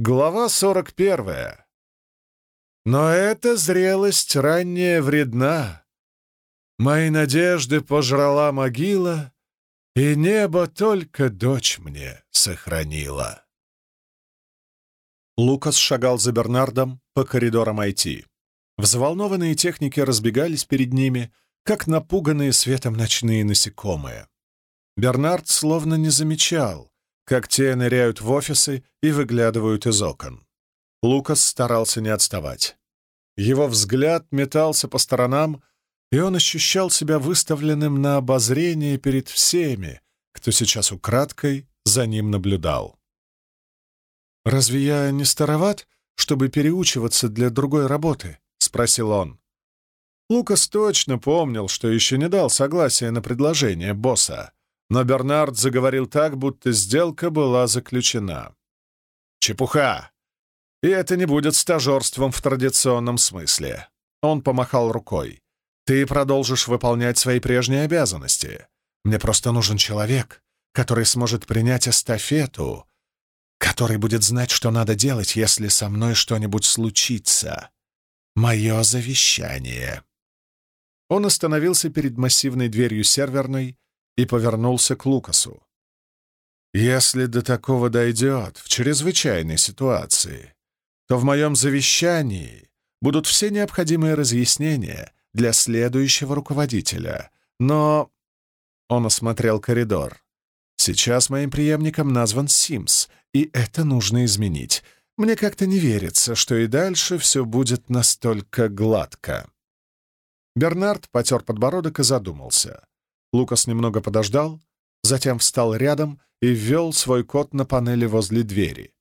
Глава 41. Но эта зрелость ранняя вредна. Мои надежды пожрала могила, и небо только дочь мне сохранила. Лукас шагал за Бернардом по коридорам IT. Взволнованные техники разбегались перед ними, как напуганные светом ночные насекомые. Бернард словно не замечал, как те ныряют в офисы и выглядывают из окон. Лукас старался не отставать. Его взгляд метался по сторонам, и он ощущал себя выставленным на обозрение перед всеми, кто сейчас украдкой за ним наблюдал. «Разве я не староват, чтобы переучиваться для другой работы?» — спросил он. Лукас точно помнил, что еще не дал согласия на предложение босса, но Бернард заговорил так, будто сделка была заключена. «Чепуха! И это не будет стажерством в традиционном смысле». Он помахал рукой. «Ты продолжишь выполнять свои прежние обязанности. Мне просто нужен человек, который сможет принять эстафету, который будет знать, что надо делать, если со мной что-нибудь случится. Мое завещание». Он остановился перед массивной дверью серверной, и повернулся к Лукасу. «Если до такого дойдет в чрезвычайной ситуации, то в моем завещании будут все необходимые разъяснения для следующего руководителя, но...» Он осмотрел коридор. «Сейчас моим преемником назван Симс, и это нужно изменить. Мне как-то не верится, что и дальше все будет настолько гладко». Бернард потер подбородок и задумался. Лукас немного подождал, затем встал рядом и ввел свой код на панели возле двери.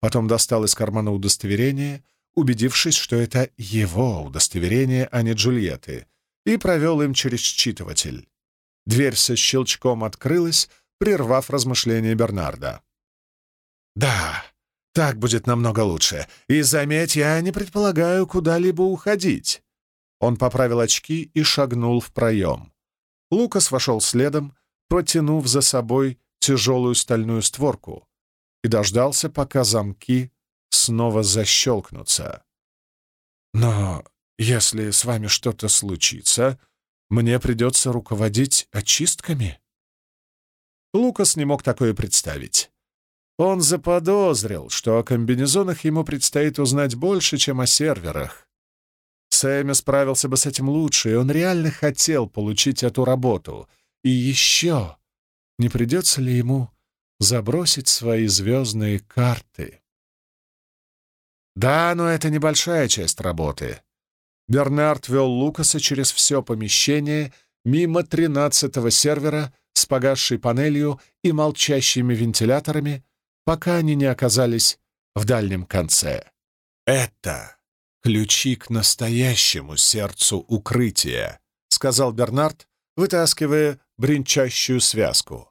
Потом достал из кармана удостоверение, убедившись, что это его удостоверение, а не Джульетты, и провел им через считыватель. Дверь со щелчком открылась, прервав размышления Бернарда. «Да, так будет намного лучше. И, заметь, я не предполагаю куда-либо уходить». Он поправил очки и шагнул в проем. Лукас вошел следом, протянув за собой тяжелую стальную створку, и дождался, пока замки снова защелкнутся. «Но если с вами что-то случится, мне придется руководить очистками?» Лукас не мог такое представить. Он заподозрил, что о комбинезонах ему предстоит узнать больше, чем о серверах, Сэмми справился бы с этим лучше, и он реально хотел получить эту работу. И еще, не придется ли ему забросить свои звездные карты? Да, но это небольшая часть работы. Бернард вел Лукаса через все помещение мимо тринадцатого сервера с погасшей панелью и молчащими вентиляторами, пока они не оказались в дальнем конце. Это «Ключи к настоящему сердцу укрытия», — сказал Бернард, вытаскивая бренчащую связку.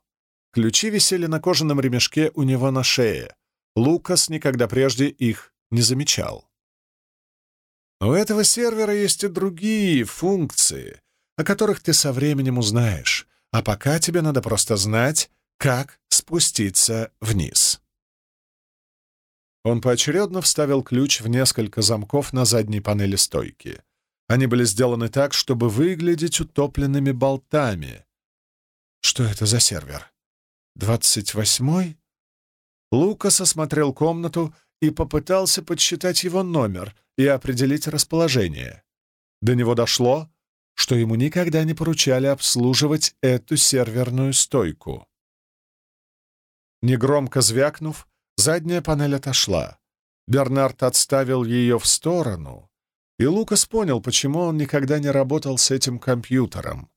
Ключи висели на кожаном ремешке у него на шее. Лукас никогда прежде их не замечал. У этого сервера есть и другие функции, о которых ты со временем узнаешь, а пока тебе надо просто знать, как спуститься вниз. Он поочередно вставил ключ в несколько замков на задней панели стойки. Они были сделаны так, чтобы выглядеть утопленными болтами. Что это за сервер? Двадцать восьмой? Лукас осмотрел комнату и попытался подсчитать его номер и определить расположение. До него дошло, что ему никогда не поручали обслуживать эту серверную стойку. Негромко звякнув, Задняя панель отошла. Бернард отставил ее в сторону, и Лукас понял, почему он никогда не работал с этим компьютером.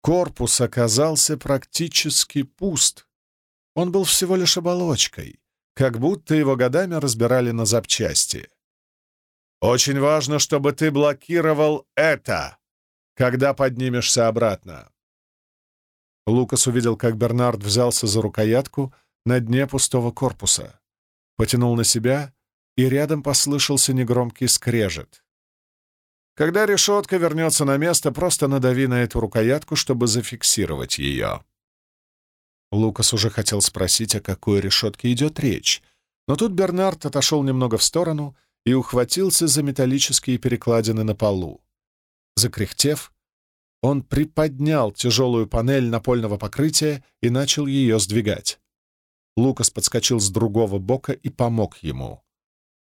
Корпус оказался практически пуст. Он был всего лишь оболочкой, как будто его годами разбирали на запчасти. «Очень важно, чтобы ты блокировал это, когда поднимешься обратно». Лукас увидел, как Бернард взялся за рукоятку, на дне пустого корпуса. Потянул на себя, и рядом послышался негромкий скрежет. Когда решетка вернется на место, просто надави на эту рукоятку, чтобы зафиксировать ее. Лукас уже хотел спросить, о какой решетке идет речь, Но тут Бернард отошел немного в сторону и ухватился за металлические перекладины на полу. Закряхтев, он приподнял тяжелую панель напольного покрытия и начал ее сдвигать. Лукас подскочил с другого бока и помог ему.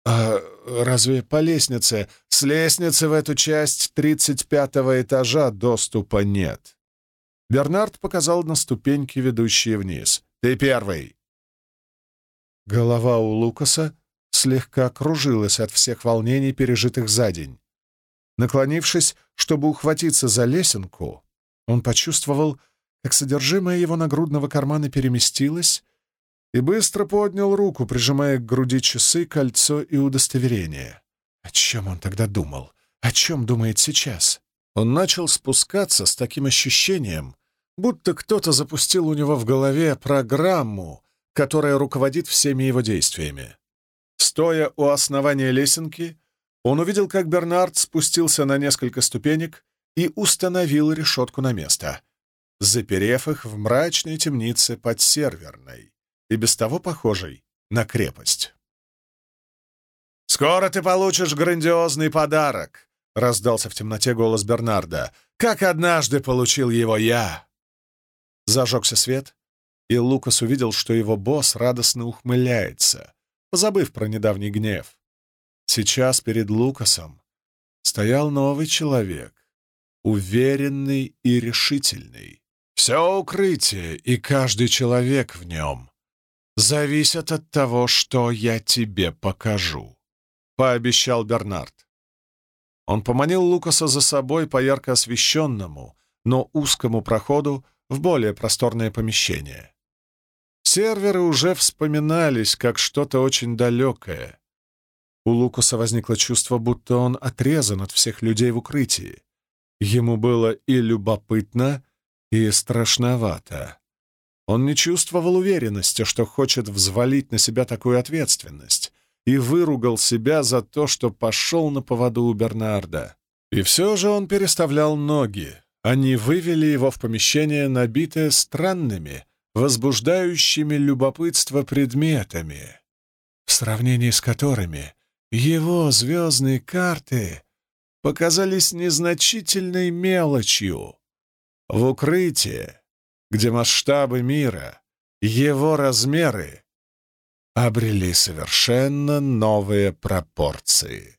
«А разве по лестнице? С лестницы в эту часть тридцать пятого этажа доступа нет». Бернард показал на ступеньки, ведущие вниз. «Ты первый!» Голова у Лукаса слегка кружилась от всех волнений, пережитых за день. Наклонившись, чтобы ухватиться за лесенку, он почувствовал, как содержимое его нагрудного кармана переместилось, и быстро поднял руку, прижимая к груди часы, кольцо и удостоверение. О чем он тогда думал? О чем думает сейчас? Он начал спускаться с таким ощущением, будто кто-то запустил у него в голове программу, которая руководит всеми его действиями. Стоя у основания лесенки, он увидел, как Бернард спустился на несколько ступенек и установил решетку на место, заперев их в мрачной темнице под серверной и без того похожей на крепость. «Скоро ты получишь грандиозный подарок!» — раздался в темноте голос Бернарда. «Как однажды получил его я!» Зажегся свет, и Лукас увидел, что его босс радостно ухмыляется, позабыв про недавний гнев. Сейчас перед Лукасом стоял новый человек, уверенный и решительный. Все укрытие и каждый человек в нем зависят от того, что я тебе покажу», — пообещал Бернард. Он поманил Лукаса за собой по ярко освещенному, но узкому проходу в более просторное помещение. Серверы уже вспоминались как что-то очень далекое, у Лукаса возникло чувство, будто он отрезан от всех людей в укрытии. Ему было и любопытно, и страшновато. Он не чувствовал уверенности, что хочет взвалить на себя такую ответственность, и выругал себя за то, что пошел на поводу у Бернарда. И все же он переставлял ноги. Они вывели его в помещение, набитое странными, возбуждающими любопытство предметами, в сравнении с которыми его звездные карты показались незначительной мелочью. В укрытии, где масштабы мира, его размеры обрели совершенно новые пропорции.